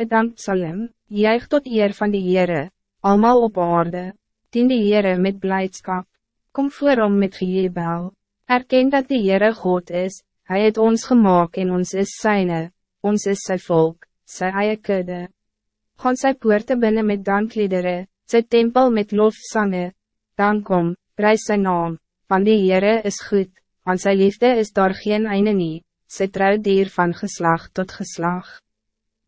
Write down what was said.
Het dank Salem, juig tot eer van die Heere, allemaal op aarde, dien die Heere met blijdschap. Kom voor om met gejebel, erken dat die Heere God is, Hij het ons gemaakt en ons is zijne, ons is zijn volk, sy eie kudde. Gaan sy poorte binnen met dankliedere, sy tempel met lofsange, dan kom, prijs sy naam, want die Heere is goed, want sy liefde is daar geen einde nie, sy trouw dier van geslag tot geslag.